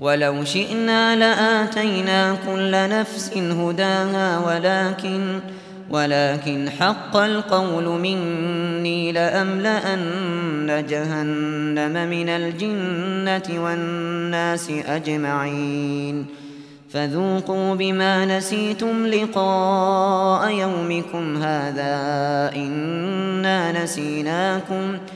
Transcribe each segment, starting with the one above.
ولو شئنا لآتينا كل نفس هداها ولكن ولكن حق القول مني لأملأن جهنم من الجنة والناس أجمعين. فذوقوا بما نسيتم لقاء يومكم هذا إنا نسيناكم فذوقوا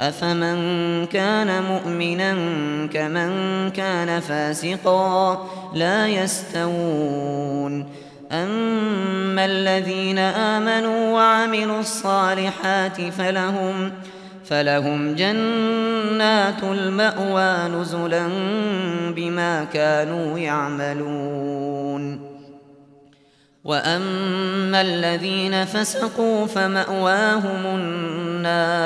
أفمن كان مؤمنا كمن كان فاسقا لا يستوون أما الذين آمنوا وعملوا الصالحات فلهم فلهم جنات المأوى نزلا بما كانوا يعملون وأما الذين فسقوا فمأواهم النار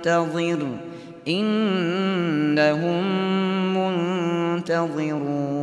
منتظر إنهم منتظرون